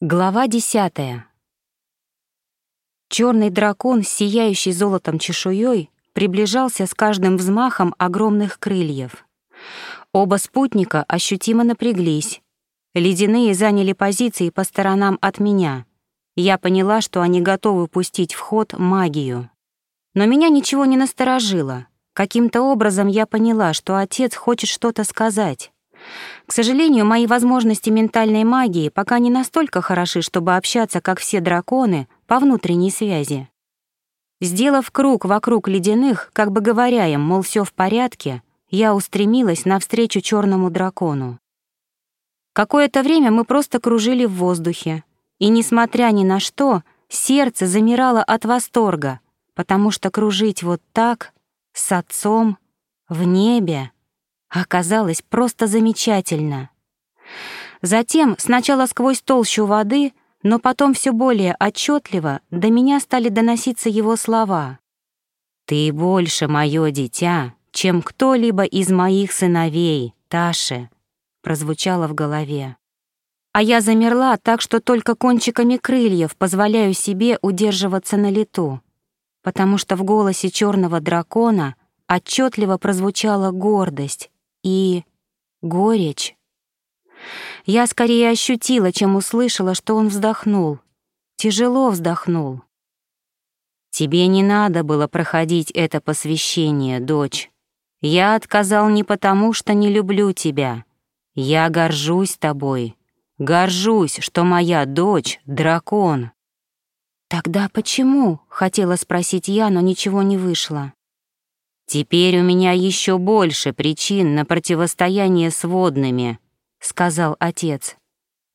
Глава десятая. Черный дракон, сияющий золотом чешуей, приближался с каждым взмахом огромных крыльев. Оба спутника ощутимо напряглись. Ледяные заняли позиции по сторонам от меня. Я поняла, что они готовы пустить в ход магию. Но меня ничего не насторожило. Каким-то образом я поняла, что отец хочет что-то сказать. К сожалению, мои возможности ментальной магии пока не настолько хороши, чтобы общаться, как все драконы, по внутренней связи. Сделав круг вокруг ледяных, как бы говоря им, мол, все в порядке, я устремилась навстречу черному дракону. Какое-то время мы просто кружили в воздухе, и, несмотря ни на что, сердце замирало от восторга, потому что кружить вот так, с отцом, в небе, Оказалось просто замечательно. Затем, сначала сквозь толщу воды, но потом все более отчетливо до меня стали доноситься его слова. «Ты больше мое дитя, чем кто-либо из моих сыновей, Таши», прозвучало в голове. А я замерла так, что только кончиками крыльев позволяю себе удерживаться на лету, потому что в голосе черного дракона отчетливо прозвучала гордость, и горечь. Я скорее ощутила, чем услышала, что он вздохнул. Тяжело вздохнул. «Тебе не надо было проходить это посвящение, дочь. Я отказал не потому, что не люблю тебя. Я горжусь тобой. Горжусь, что моя дочь — дракон». «Тогда почему?» — хотела спросить я, но ничего не вышло. «Теперь у меня еще больше причин на противостояние с водными», — сказал отец.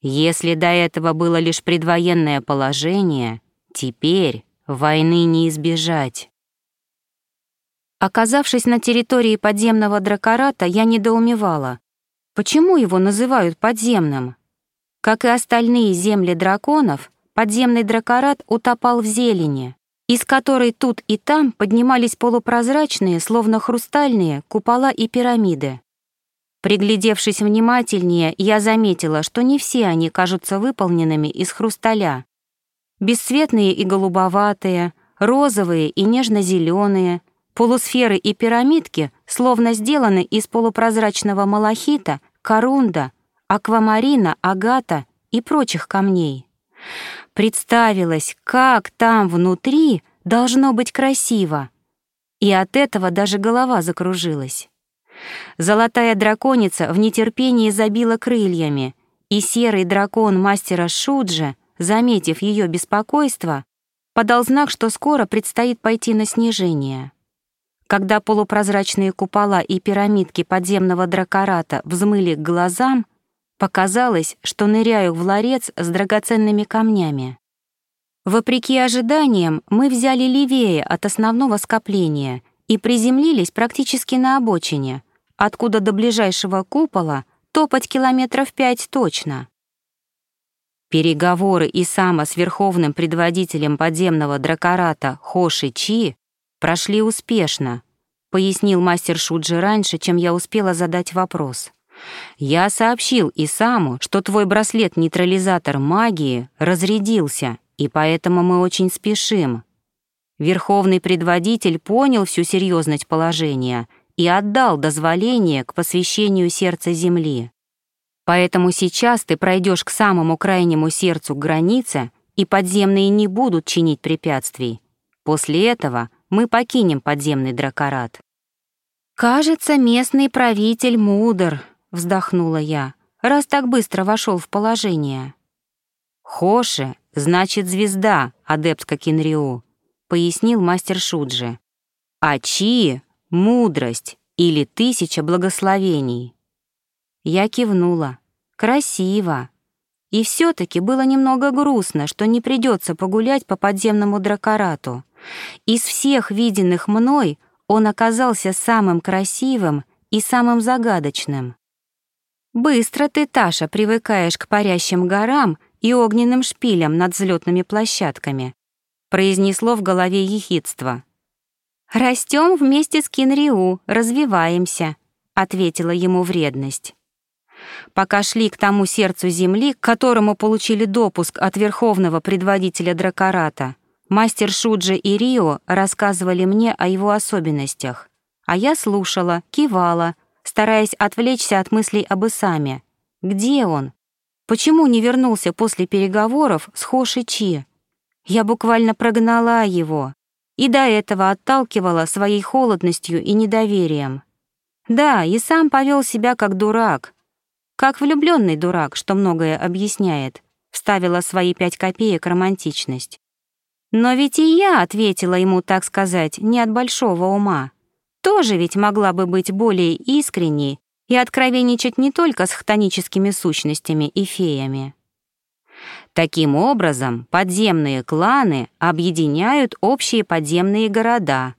«Если до этого было лишь предвоенное положение, теперь войны не избежать». Оказавшись на территории подземного дракората, я недоумевала. Почему его называют подземным? Как и остальные земли драконов, подземный дракорат утопал в зелени из которой тут и там поднимались полупрозрачные, словно хрустальные, купола и пирамиды. Приглядевшись внимательнее, я заметила, что не все они кажутся выполненными из хрусталя. Бесцветные и голубоватые, розовые и нежно-зеленые, полусферы и пирамидки словно сделаны из полупрозрачного малахита, корунда, аквамарина, агата и прочих камней. Представилось, как там внутри должно быть красиво. И от этого даже голова закружилась. Золотая драконица в нетерпении забила крыльями, и серый дракон мастера Шуджа, заметив ее беспокойство, подал знак, что скоро предстоит пойти на снижение. Когда полупрозрачные купола и пирамидки подземного дракората взмыли к глазам, Показалось, что ныряю в ларец с драгоценными камнями. Вопреки ожиданиям, мы взяли левее от основного скопления и приземлились практически на обочине, откуда до ближайшего купола топать километров пять точно. Переговоры Исама с верховным предводителем подземного дракората Хоши Чи прошли успешно, пояснил мастер Шуджи раньше, чем я успела задать вопрос. Я сообщил Исаму, что твой браслет-нейтрализатор магии разрядился, и поэтому мы очень спешим. Верховный предводитель понял всю серьезность положения и отдал дозволение к посвящению сердца Земли. Поэтому сейчас ты пройдешь к самому крайнему сердцу границы, и подземные не будут чинить препятствий. После этого мы покинем подземный дракорат. «Кажется, местный правитель мудр», вздохнула я, раз так быстро вошел в положение. Хоши значит звезда, адептка Кинриу, пояснил мастер Шуджи. А Чи — мудрость или тысяча благословений. Я кивнула. Красиво. И все таки было немного грустно, что не придется погулять по подземному дракорату. Из всех виденных мной он оказался самым красивым и самым загадочным. Быстро ты, Таша, привыкаешь к парящим горам и огненным шпилям над взлетными площадками, произнесло в голове ехидство. Растем вместе с Кинриу, развиваемся, ответила ему вредность. Пока шли к тому сердцу земли, к которому получили допуск от верховного предводителя Дракората, мастер Шуджи и Рио рассказывали мне о его особенностях, а я слушала, кивала, стараясь отвлечься от мыслей об Исаме. Где он? Почему не вернулся после переговоров с Хоши Чи? Я буквально прогнала его и до этого отталкивала своей холодностью и недоверием. Да, и сам повел себя как дурак, как влюбленный дурак, что многое объясняет, вставила свои пять копеек романтичность. Но ведь и я ответила ему, так сказать, не от большого ума. Тоже ведь могла бы быть более искренней и откровенничать не только с хтоническими сущностями и феями. Таким образом, подземные кланы объединяют общие подземные города.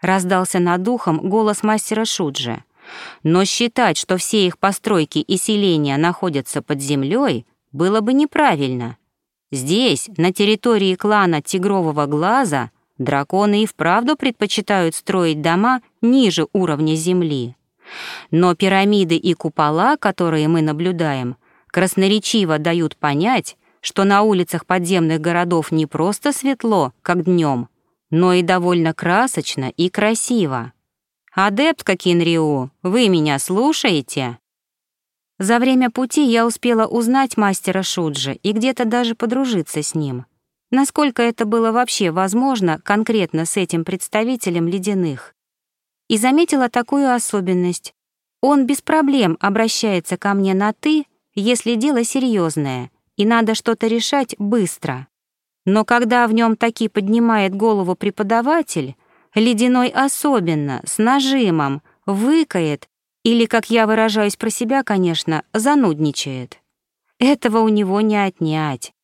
Раздался над духом голос мастера Шуджи. Но считать, что все их постройки и селения находятся под землей, было бы неправильно. Здесь, на территории клана Тигрового Глаза, драконы и вправду предпочитают строить дома ниже уровня земли. Но пирамиды и купола, которые мы наблюдаем, красноречиво дают понять, что на улицах подземных городов не просто светло, как днем, но и довольно красочно и красиво. «Адептка Кинриу, вы меня слушаете?» За время пути я успела узнать мастера Шуджи и где-то даже подружиться с ним. Насколько это было вообще возможно конкретно с этим представителем ледяных. И заметила такую особенность. Он без проблем обращается ко мне на «ты», если дело серьезное, и надо что-то решать быстро. Но когда в нем таки поднимает голову преподаватель, Ледяной особенно, с нажимом, выкает или, как я выражаюсь про себя, конечно, занудничает. Этого у него не отнять.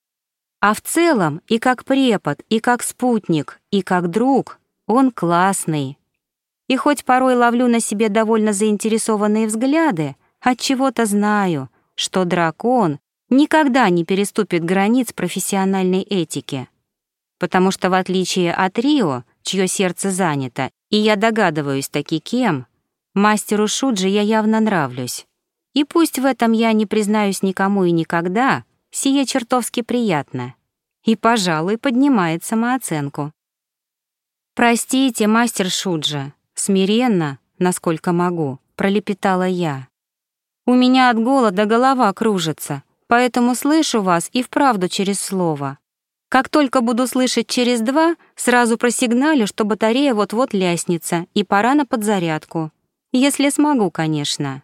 А в целом и как препод, и как спутник, и как друг он классный. И хоть порой ловлю на себе довольно заинтересованные взгляды, от чего-то знаю, что дракон никогда не переступит границ профессиональной этики. Потому что в отличие от Рио, чье сердце занято, и я догадываюсь таки кем, мастеру Шуджи я явно нравлюсь. И пусть в этом я не признаюсь никому и никогда, сие чертовски приятно. И, пожалуй, поднимает самооценку. «Простите, мастер Шуджа», смиренно, насколько могу, пролепетала я. «У меня от голода голова кружится, поэтому слышу вас и вправду через слово. Как только буду слышать через два, сразу просигналю, что батарея вот-вот ляснется, и пора на подзарядку. Если смогу, конечно.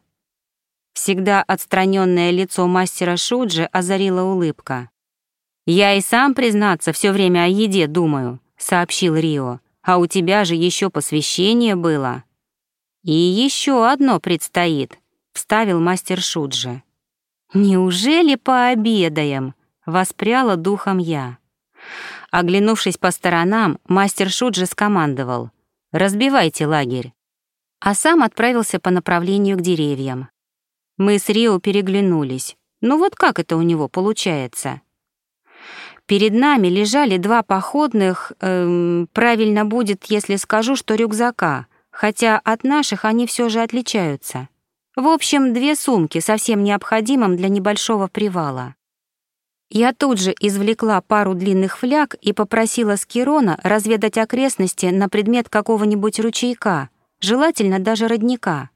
Всегда отстраненное лицо мастера Шуджи озарила улыбка. «Я и сам, признаться, все время о еде думаю», — сообщил Рио. «А у тебя же еще посвящение было». «И еще одно предстоит», — вставил мастер Шуджи. «Неужели пообедаем?» — воспряла духом я. Оглянувшись по сторонам, мастер Шуджи скомандовал «Разбивайте лагерь», а сам отправился по направлению к деревьям. Мы с Рио переглянулись. Ну вот как это у него получается? Перед нами лежали два походных, эм, правильно будет, если скажу, что рюкзака, хотя от наших они все же отличаются. В общем, две сумки совсем необходимым для небольшого привала. Я тут же извлекла пару длинных фляг и попросила Скирона разведать окрестности на предмет какого-нибудь ручейка, желательно даже родника.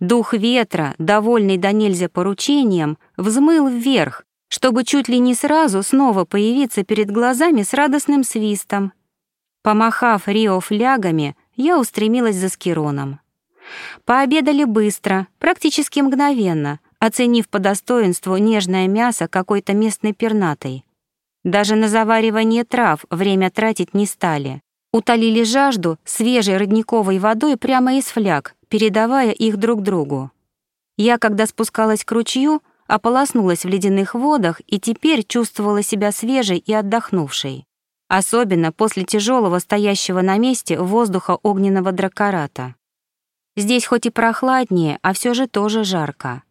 Дух ветра, довольный до нельзя поручением, взмыл вверх, чтобы чуть ли не сразу снова появиться перед глазами с радостным свистом. Помахав Рио флягами, я устремилась за Скироном. Пообедали быстро, практически мгновенно, оценив по достоинству нежное мясо какой-то местной пернатой. Даже на заваривание трав время тратить не стали. Утолили жажду свежей родниковой водой прямо из фляг, передавая их друг другу. Я, когда спускалась к ручью, ополоснулась в ледяных водах и теперь чувствовала себя свежей и отдохнувшей. Особенно после тяжелого стоящего на месте воздуха огненного дракората. Здесь хоть и прохладнее, а все же тоже жарко.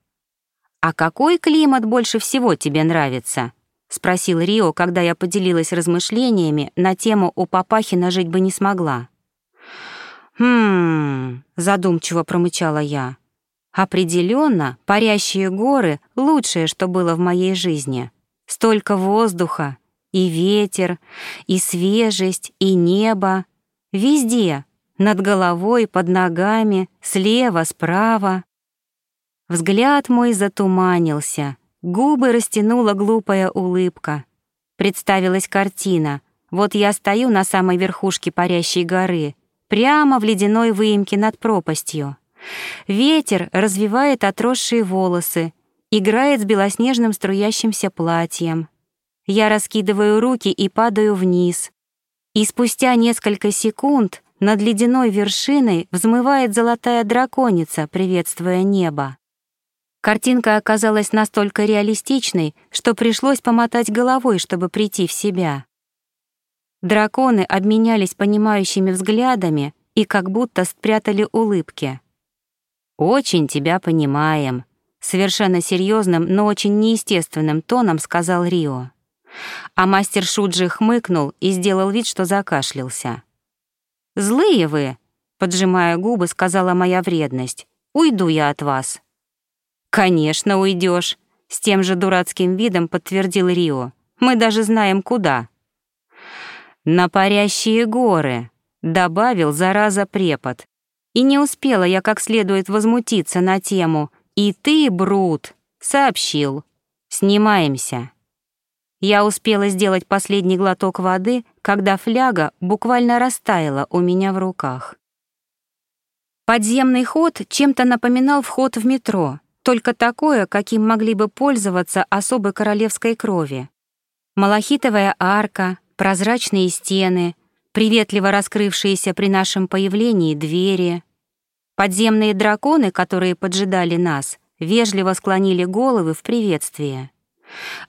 «А какой климат больше всего тебе нравится?» — спросил Рио, когда я поделилась размышлениями на тему «У Папахина жить бы не смогла». «Хм...» — задумчиво промычала я. Определенно, парящие горы — лучшее, что было в моей жизни. Столько воздуха, и ветер, и свежесть, и небо. Везде, над головой, под ногами, слева, справа. Взгляд мой затуманился, губы растянула глупая улыбка. Представилась картина. Вот я стою на самой верхушке парящей горы, прямо в ледяной выемке над пропастью. Ветер развивает отросшие волосы, играет с белоснежным струящимся платьем. Я раскидываю руки и падаю вниз. И спустя несколько секунд над ледяной вершиной взмывает золотая драконица, приветствуя небо. Картинка оказалась настолько реалистичной, что пришлось помотать головой, чтобы прийти в себя. Драконы обменялись понимающими взглядами и как будто спрятали улыбки. «Очень тебя понимаем», — совершенно серьезным, но очень неестественным тоном сказал Рио. А мастер Шуджи хмыкнул и сделал вид, что закашлялся. «Злые вы!» — поджимая губы, сказала моя вредность. «Уйду я от вас». «Конечно, уйдешь, с тем же дурацким видом подтвердил Рио. «Мы даже знаем, куда». «На парящие горы», — добавил зараза препод. И не успела я как следует возмутиться на тему «И ты, Брут», — сообщил. «Снимаемся». Я успела сделать последний глоток воды, когда фляга буквально растаяла у меня в руках. Подземный ход чем-то напоминал вход в метро, только такое, каким могли бы пользоваться особы королевской крови. Малахитовая арка, прозрачные стены, приветливо раскрывшиеся при нашем появлении двери. Подземные драконы, которые поджидали нас, вежливо склонили головы в приветствие.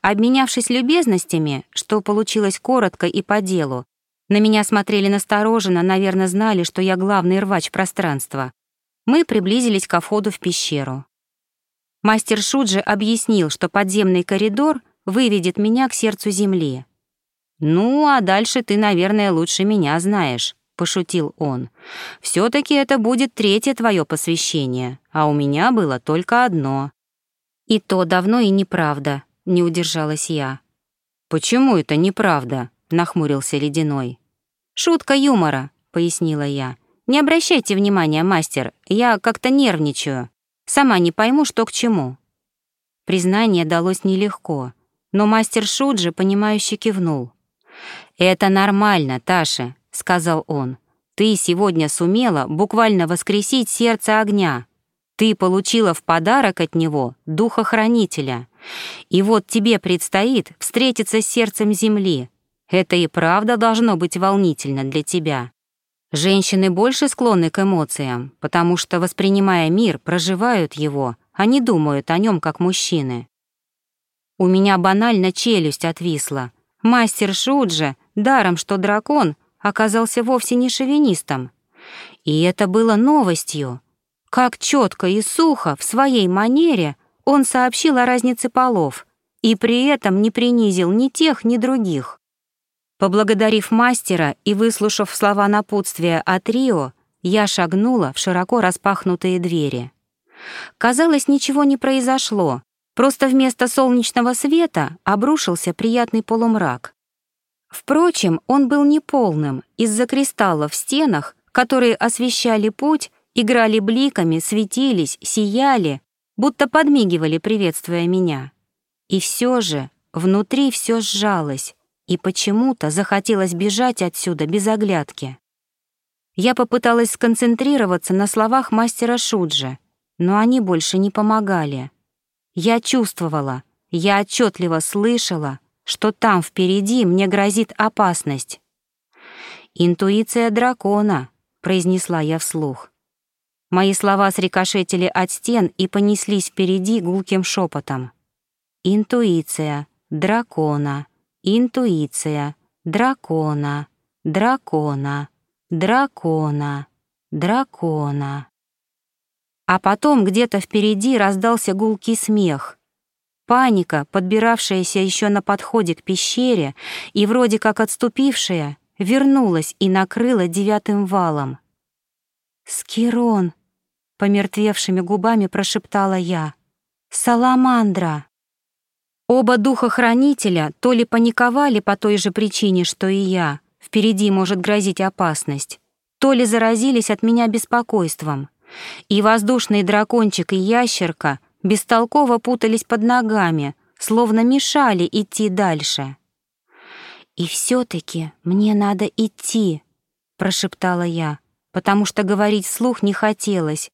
Обменявшись любезностями, что получилось коротко и по делу, на меня смотрели настороженно, наверное, знали, что я главный рвач пространства. Мы приблизились ко входу в пещеру. Мастер Шуджи объяснил, что подземный коридор выведет меня к сердцу земли. «Ну, а дальше ты, наверное, лучше меня знаешь», — пошутил он. все таки это будет третье твое посвящение, а у меня было только одно». «И то давно и неправда», не удержалась я. «Почему это неправда?» — нахмурился Ледяной. «Шутка юмора», — пояснила я. «Не обращайте внимания, мастер, я как-то нервничаю. Сама не пойму, что к чему». Признание далось нелегко, но мастер Шуджи, понимающе кивнул. «Это нормально, Таша», — сказал он. «Ты сегодня сумела буквально воскресить сердце огня. Ты получила в подарок от него духохранителя. И вот тебе предстоит встретиться с сердцем земли. Это и правда должно быть волнительно для тебя. Женщины больше склонны к эмоциям, потому что, воспринимая мир, проживают его, а не думают о нем как мужчины. У меня банально челюсть отвисла. Мастер Шуджа, даром что дракон, оказался вовсе не шовинистом. И это было новостью. Как четко и сухо в своей манере он сообщил о разнице полов и при этом не принизил ни тех, ни других. Поблагодарив мастера и выслушав слова напутствия от Рио, я шагнула в широко распахнутые двери. Казалось, ничего не произошло, просто вместо солнечного света обрушился приятный полумрак. Впрочем, он был неполным из-за кристаллов в стенах, которые освещали путь, играли бликами, светились, сияли, будто подмигивали, приветствуя меня. И все же внутри все сжалось, и почему-то захотелось бежать отсюда без оглядки. Я попыталась сконцентрироваться на словах мастера Шуджа, но они больше не помогали. Я чувствовала, я отчетливо слышала, что там впереди мне грозит опасность. «Интуиция дракона», — произнесла я вслух. Мои слова срикошетили от стен и понеслись впереди гулким шепотом. Интуиция, дракона, интуиция, дракона, дракона, дракона, дракона. А потом где-то впереди раздался гулкий смех. Паника, подбиравшаяся еще на подходе к пещере и вроде как отступившая, вернулась и накрыла девятым валом. «Скирон!» — помертвевшими губами прошептала я. «Саламандра!» Оба духа-хранителя то ли паниковали по той же причине, что и я, впереди может грозить опасность, то ли заразились от меня беспокойством. И воздушный дракончик и ящерка бестолково путались под ногами, словно мешали идти дальше. «И все таки мне надо идти», — прошептала я, потому что говорить вслух не хотелось.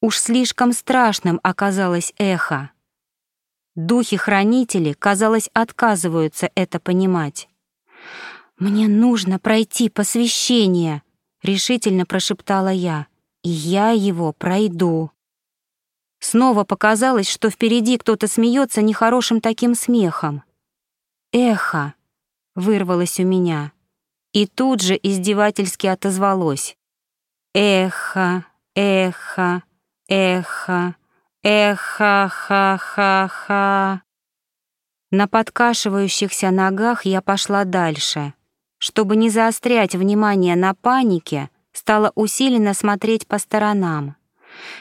Уж слишком страшным оказалось эхо. Духи-хранители, казалось, отказываются это понимать. «Мне нужно пройти посвящение», — решительно прошептала я, — «и я его пройду». Снова показалось, что впереди кто-то смеется нехорошим таким смехом. «Эхо!» — вырвалось у меня, и тут же издевательски отозвалось. «Эхо, эхо, эхо». Эхо-ха-ха-ха. На подкашивающихся ногах я пошла дальше. Чтобы не заострять внимание на панике, стала усиленно смотреть по сторонам.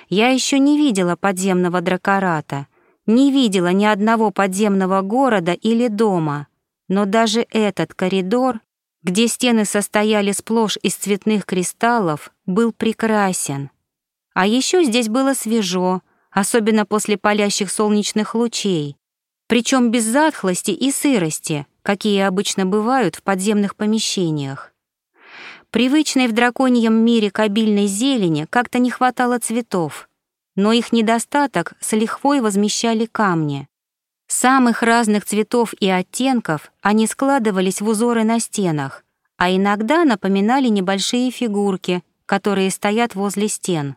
Я еще не видела подземного дракората, не видела ни одного подземного города или дома, но даже этот коридор, где стены состояли сплошь из цветных кристаллов, был прекрасен. А еще здесь было свежо, особенно после палящих солнечных лучей, причем без затхлости и сырости, какие обычно бывают в подземных помещениях. Привычной в драконьем мире кабильной зелени как-то не хватало цветов, но их недостаток с лихвой возмещали камни. Самых разных цветов и оттенков они складывались в узоры на стенах, а иногда напоминали небольшие фигурки, которые стоят возле стен.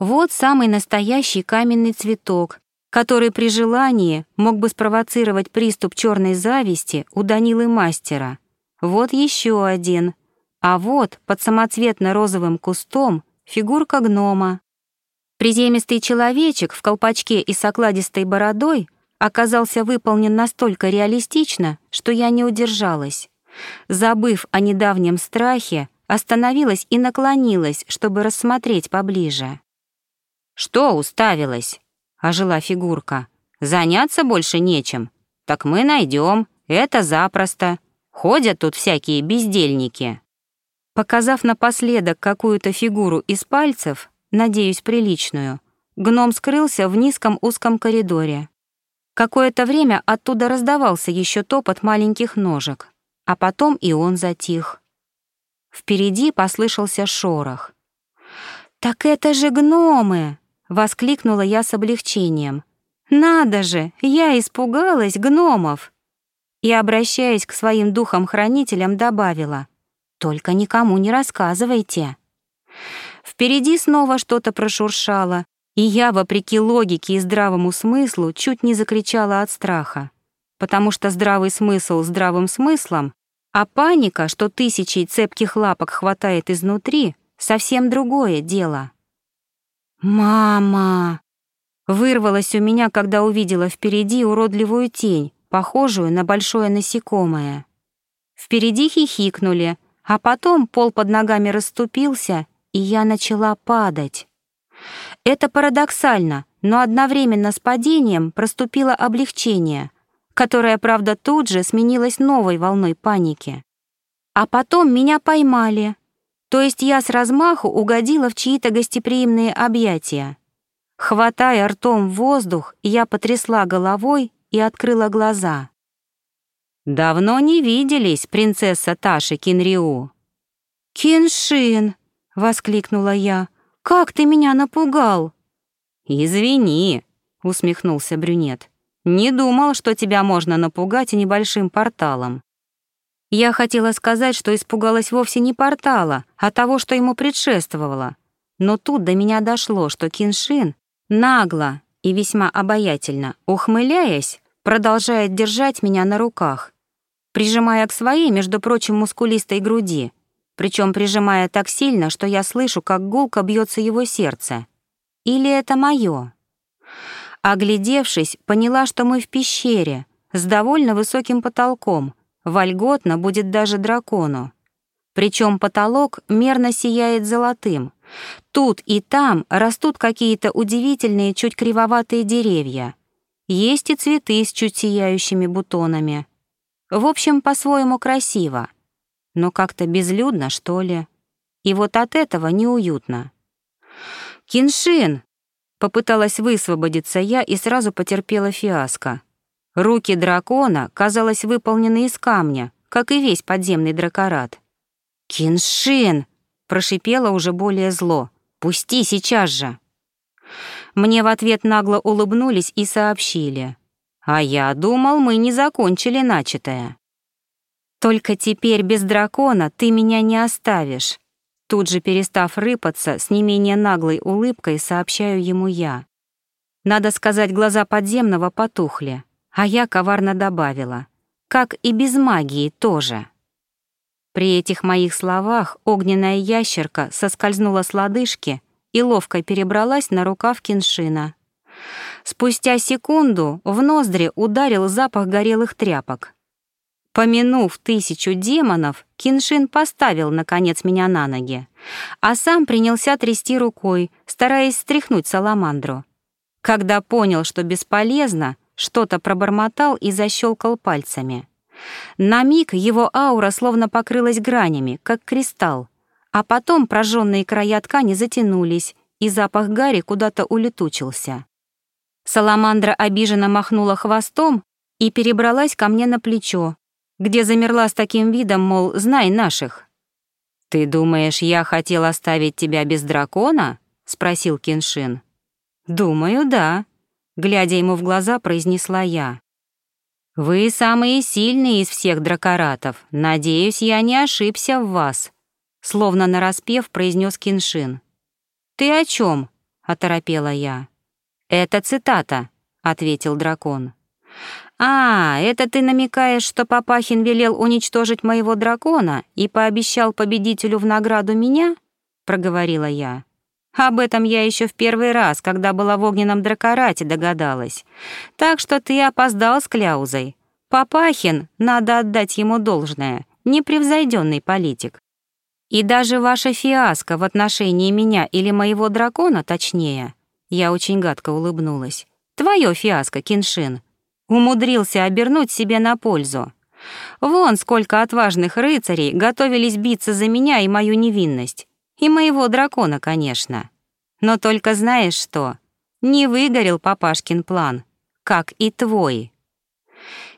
Вот самый настоящий каменный цветок, который при желании мог бы спровоцировать приступ черной зависти у Данилы Мастера. Вот еще один. А вот под самоцветно-розовым кустом фигурка гнома. Приземистый человечек в колпачке и с окладистой бородой оказался выполнен настолько реалистично, что я не удержалась. Забыв о недавнем страхе, остановилась и наклонилась, чтобы рассмотреть поближе. «Что уставилась?» — ожила фигурка. «Заняться больше нечем. Так мы найдем, это запросто. Ходят тут всякие бездельники». Показав напоследок какую-то фигуру из пальцев, надеюсь, приличную, гном скрылся в низком узком коридоре. Какое-то время оттуда раздавался еще топот маленьких ножек, а потом и он затих. Впереди послышался шорох. «Так это же гномы!» Воскликнула я с облегчением. «Надо же, я испугалась гномов!» И, обращаясь к своим духам-хранителям, добавила. «Только никому не рассказывайте». Впереди снова что-то прошуршало, и я, вопреки логике и здравому смыслу, чуть не закричала от страха. Потому что здравый смысл здравым смыслом, а паника, что тысячей цепких лапок хватает изнутри, совсем другое дело. «Мама!» Вырвалась у меня, когда увидела впереди уродливую тень, похожую на большое насекомое. Впереди хихикнули, а потом пол под ногами расступился, и я начала падать. Это парадоксально, но одновременно с падением проступило облегчение, которое, правда, тут же сменилось новой волной паники. А потом меня поймали, то есть я с размаху угодила в чьи-то гостеприимные объятия. Хватая ртом воздух, я потрясла головой и открыла глаза. «Давно не виделись, принцесса Таша Кинриу». «Киншин!» — воскликнула я. «Как ты меня напугал!» «Извини», — усмехнулся брюнет. «Не думал, что тебя можно напугать небольшим порталом. Я хотела сказать, что испугалась вовсе не портала, а того, что ему предшествовало. Но тут до меня дошло, что Киншин нагло и весьма обаятельно, ухмыляясь, продолжает держать меня на руках, прижимая к своей, между прочим, мускулистой груди, причем прижимая так сильно, что я слышу, как гулко бьется его сердце. Или это мое? Оглядевшись, поняла, что мы в пещере с довольно высоким потолком — Вольготно будет даже дракону. Причем потолок мерно сияет золотым, Тут и там растут какие-то удивительные, чуть кривоватые деревья. Есть и цветы с чуть сияющими бутонами. В общем, по-своему красиво. Но как-то безлюдно, что ли. И вот от этого неуютно. «Киншин!» — попыталась высвободиться я и сразу потерпела фиаско. Руки дракона, казалось, выполнены из камня, как и весь подземный дракорат. «Киншин!» — прошипела уже более зло. «Пусти сейчас же!» Мне в ответ нагло улыбнулись и сообщили. «А я думал, мы не закончили начатое». «Только теперь без дракона ты меня не оставишь», Тут же перестав рыпаться, с не менее наглой улыбкой сообщаю ему я. Надо сказать, глаза подземного потухли, а я коварно добавила. Как и без магии тоже. При этих моих словах огненная ящерка соскользнула с лодыжки и ловко перебралась на рукав киншина. Спустя секунду в ноздри ударил запах горелых тряпок. Помянув тысячу демонов, Киншин поставил, наконец, меня на ноги, а сам принялся трясти рукой, стараясь стряхнуть саламандру. Когда понял, что бесполезно, что-то пробормотал и защелкал пальцами. На миг его аура словно покрылась гранями, как кристалл, а потом прожженные края ткани затянулись, и запах гари куда-то улетучился. Саламандра обиженно махнула хвостом и перебралась ко мне на плечо, где замерла с таким видом, мол, знай наших. «Ты думаешь, я хотел оставить тебя без дракона?» — спросил Киншин. «Думаю, да», — глядя ему в глаза, произнесла я. «Вы самые сильные из всех дракоратов. Надеюсь, я не ошибся в вас», — словно нараспев произнес Киншин. «Ты о чем? оторопела я. «Это цитата», — ответил дракон. «А, это ты намекаешь, что Папахин велел уничтожить моего дракона и пообещал победителю в награду меня?» — проговорила я. «Об этом я еще в первый раз, когда была в огненном дракорате, догадалась. Так что ты опоздал с кляузой. Папахин, надо отдать ему должное, непревзойденный политик. И даже ваша фиаско в отношении меня или моего дракона, точнее, я очень гадко улыбнулась. Твое фиаско, Киншин, умудрился обернуть себе на пользу. Вон сколько отважных рыцарей готовились биться за меня и мою невинность. И моего дракона, конечно. Но только знаешь что? Не выгорел папашкин план, как и твой.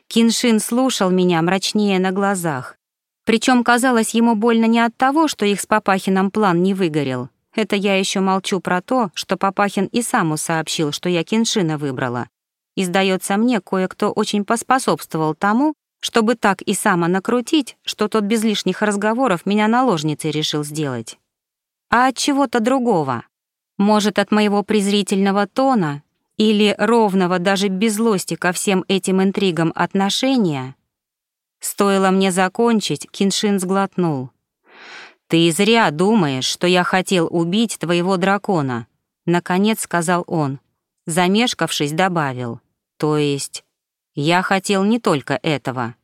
Киншин слушал меня мрачнее на глазах. Причем казалось ему больно не от того, что их с Папахином план не выгорел. Это я еще молчу про то, что Папахин и сам сообщил, что я Киншина выбрала. И, сдается мне, кое-кто очень поспособствовал тому, чтобы так и само накрутить, что тот без лишних разговоров меня наложницей решил сделать. А от чего-то другого. Может, от моего презрительного тона или ровного даже без злости ко всем этим интригам отношения? Стоило мне закончить, Киншин сглотнул. «Ты зря думаешь, что я хотел убить твоего дракона», — наконец сказал он. Замешкавшись, добавил. То есть, я хотел не только этого.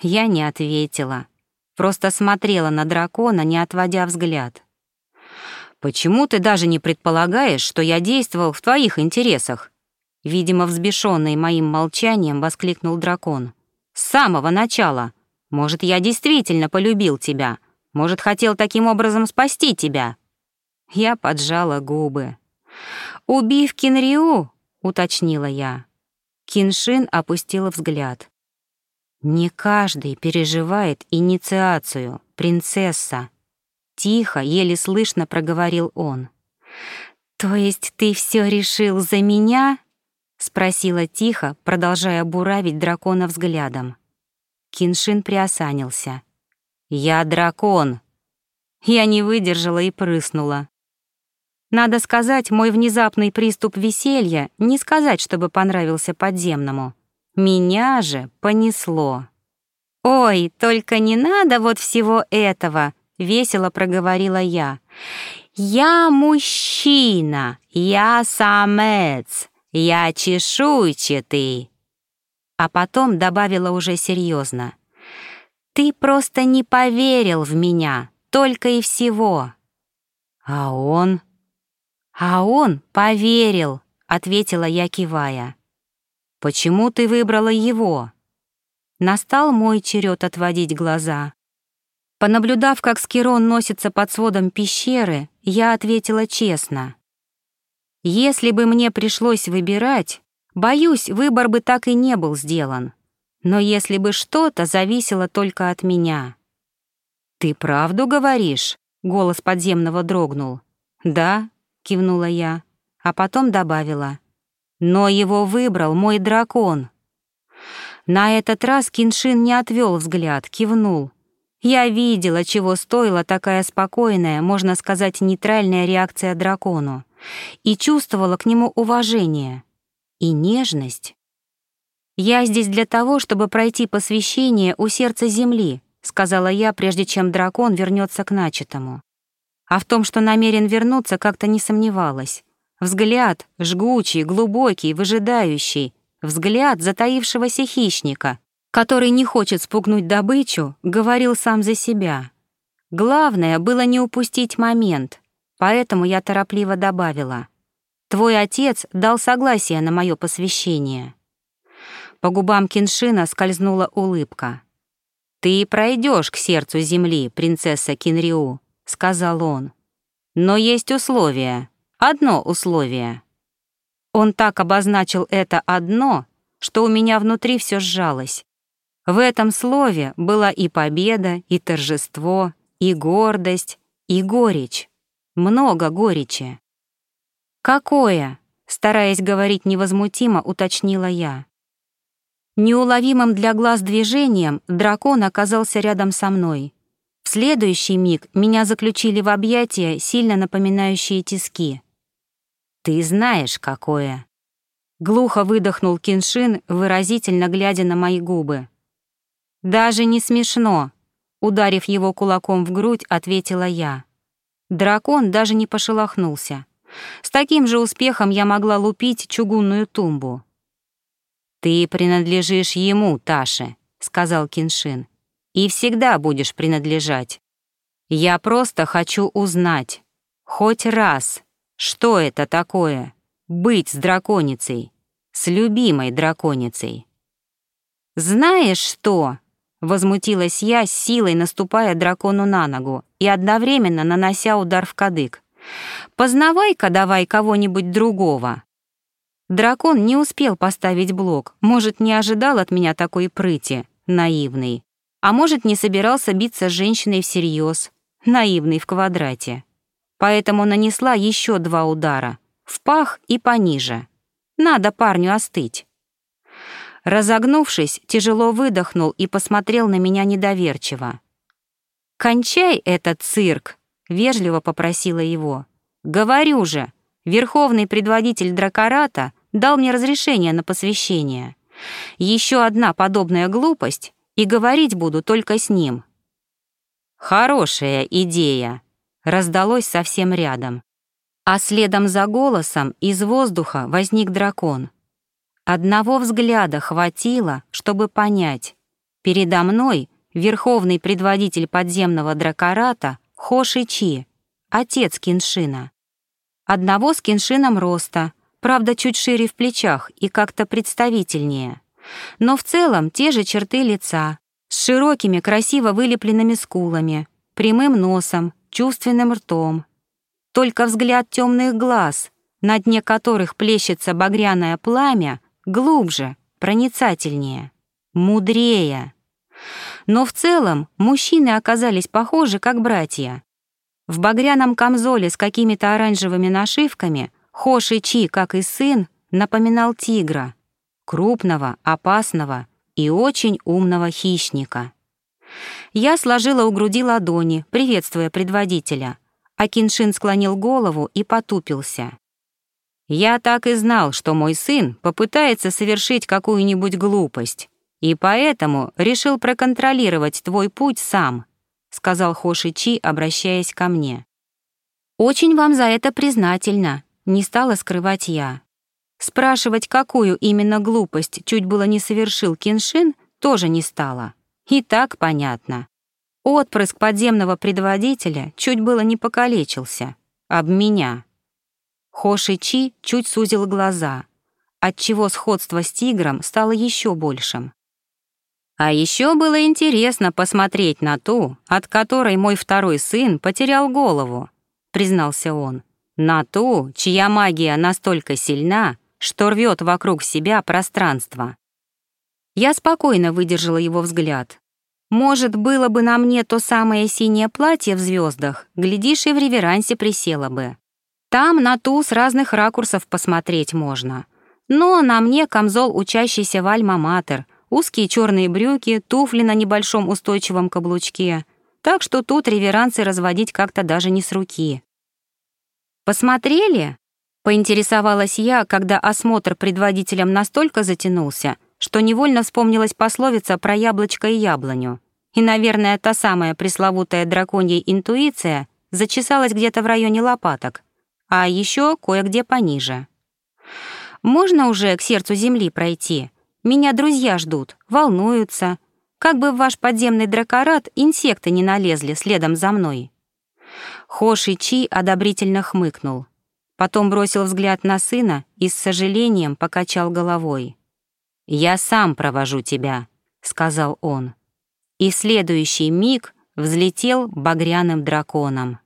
Я не ответила, просто смотрела на дракона, не отводя взгляд. «Почему ты даже не предполагаешь, что я действовал в твоих интересах?» Видимо, взбешенный моим молчанием, воскликнул дракон. «С самого начала. Может, я действительно полюбил тебя. Может, хотел таким образом спасти тебя». Я поджала губы. «Убив Кинриу», — уточнила я. Киншин опустила взгляд. «Не каждый переживает инициацию, принцесса», — тихо, еле слышно проговорил он. «То есть ты все решил за меня?» — спросила тихо, продолжая буравить дракона взглядом. Киншин приосанился. «Я дракон!» Я не выдержала и прыснула. Надо сказать, мой внезапный приступ веселья не сказать, чтобы понравился подземному. Меня же понесло. «Ой, только не надо вот всего этого», — весело проговорила я. «Я мужчина, я самец, я чешуйчатый». А потом добавила уже серьезно. «Ты просто не поверил в меня, только и всего». «А он?» «А он поверил», — ответила я, кивая. «Почему ты выбрала его?» Настал мой черед отводить глаза. Понаблюдав, как Скирон носится под сводом пещеры, я ответила честно. «Если бы мне пришлось выбирать, боюсь, выбор бы так и не был сделан. Но если бы что-то зависело только от меня». «Ты правду говоришь?» — голос подземного дрогнул. «Да», — кивнула я, а потом добавила. «Но его выбрал мой дракон». На этот раз Киншин не отвел взгляд, кивнул — я видела, чего стоила такая спокойная, можно сказать, нейтральная реакция дракону, и чувствовала к нему уважение и нежность. «Я здесь для того, чтобы пройти посвящение у сердца земли», сказала я, прежде чем дракон вернется к начатому. А в том, что намерен вернуться, как-то не сомневалась. Взгляд жгучий, глубокий, выжидающий, взгляд затаившегося хищника, который не хочет спугнуть добычу, говорил сам за себя. Главное было не упустить момент, поэтому я торопливо добавила. «Твой отец дал согласие на мое посвящение». По губам Киншина скользнула улыбка. «Ты пройдешь к сердцу земли, принцесса Кинриу», — сказал он. «Но есть условие, одно условие». Он так обозначил это одно, что у меня внутри все сжалось. В этом слове была и победа, и торжество, и гордость, и горечь. Много горечи. «Какое?» — стараясь говорить невозмутимо, уточнила я. Неуловимым для глаз движением дракон оказался рядом со мной. В следующий миг меня заключили в объятия, сильно напоминающие тиски. «Ты знаешь, какое!» Глухо выдохнул Киншин, выразительно глядя на мои губы. «Даже не смешно», — ударив его кулаком в грудь, ответила я. Дракон даже не пошелохнулся. С таким же успехом я могла лупить чугунную тумбу. «Ты принадлежишь ему, Таше», — сказал Киншин, «и всегда будешь принадлежать. Я просто хочу узнать, хоть раз, что это такое — быть с драконицей, с любимой драконицей». «Знаешь что?» Возмутилась я, силой наступая дракону на ногу и одновременно нанося удар в кадык. «Познавай-ка давай кого-нибудь другого». Дракон не успел поставить блок, может, не ожидал от меня такой прыти, наивный. А может, не собирался биться с женщиной всерьез, наивный в квадрате. Поэтому нанесла еще два удара, в пах и пониже. Надо парню остыть. Разогнувшись, тяжело выдохнул и посмотрел на меня недоверчиво. «Кончай этот цирк!» — вежливо попросила его. «Говорю же, верховный предводитель Дракората дал мне разрешение на посвящение. Еще одна подобная глупость, и говорить буду только с ним». «Хорошая идея», — раздалось совсем рядом. А следом за голосом из воздуха возник дракон — Одного взгляда хватило, чтобы понять. Передо мной верховный предводитель подземного дракората Хоши Чи, отец Киншина. Одного с Киншином роста, правда, чуть шире в плечах и как-то представительнее. Но в целом те же черты лица, с широкими, красиво вылепленными скулами, прямым носом, чувственным ртом. Только взгляд темных глаз, на дне которых плещется багряное пламя, глубже, проницательнее, мудрее. Но в целом мужчины оказались похожи, как братья. В багряном камзоле с какими-то оранжевыми нашивками Хоши Чи, как и сын, напоминал тигра, крупного, опасного и очень умного хищника. Я сложила у груди ладони, приветствуя предводителя, а Киншин склонил голову и потупился. Я так и знал, что мой сын попытается совершить какую-нибудь глупость, и поэтому решил проконтролировать твой путь сам», — сказал Хоши Чи, обращаясь ко мне. «Очень вам за это признательна», — не стала скрывать я. Спрашивать, какую именно глупость чуть было не совершил Киншин, тоже не стало. И так понятно. Отпрыск подземного предводителя чуть было не покалечился. Об меня. Хоши Чи чуть сузил глаза, отчего сходство с тигром стало еще большим. А еще было интересно посмотреть на ту, от которой мой второй сын потерял голову, признался он. На ту, чья магия настолько сильна, что рвет вокруг себя пространство. Я спокойно выдержала его взгляд. Может, было бы на мне то самое синее платье в звездах, глядишь, и в реверансе присела бы. Там на ту с разных ракурсов посмотреть можно. Но на мне камзол, учащийся в Альма-Матер — узкие черные брюки, туфли на небольшом устойчивом каблучке, так что тут реверансы разводить как-то даже не с руки. «Посмотрели?» — поинтересовалась я, когда осмотр предводителем настолько затянулся, что невольно вспомнилась пословица про яблочко и яблоню. И, наверное, та самая пресловутая драконья интуиция зачесалась где-то в районе лопаток, а еще кое-где пониже. «Можно уже к сердцу земли пройти?» Меня друзья ждут, волнуются. Как бы в ваш подземный дракорат инсекты не налезли следом за мной». Хоши Чи одобрительно хмыкнул. Потом бросил взгляд на сына и с сожалением покачал головой. «Я сам провожу тебя», — сказал он. И следующий миг взлетел багряным драконом.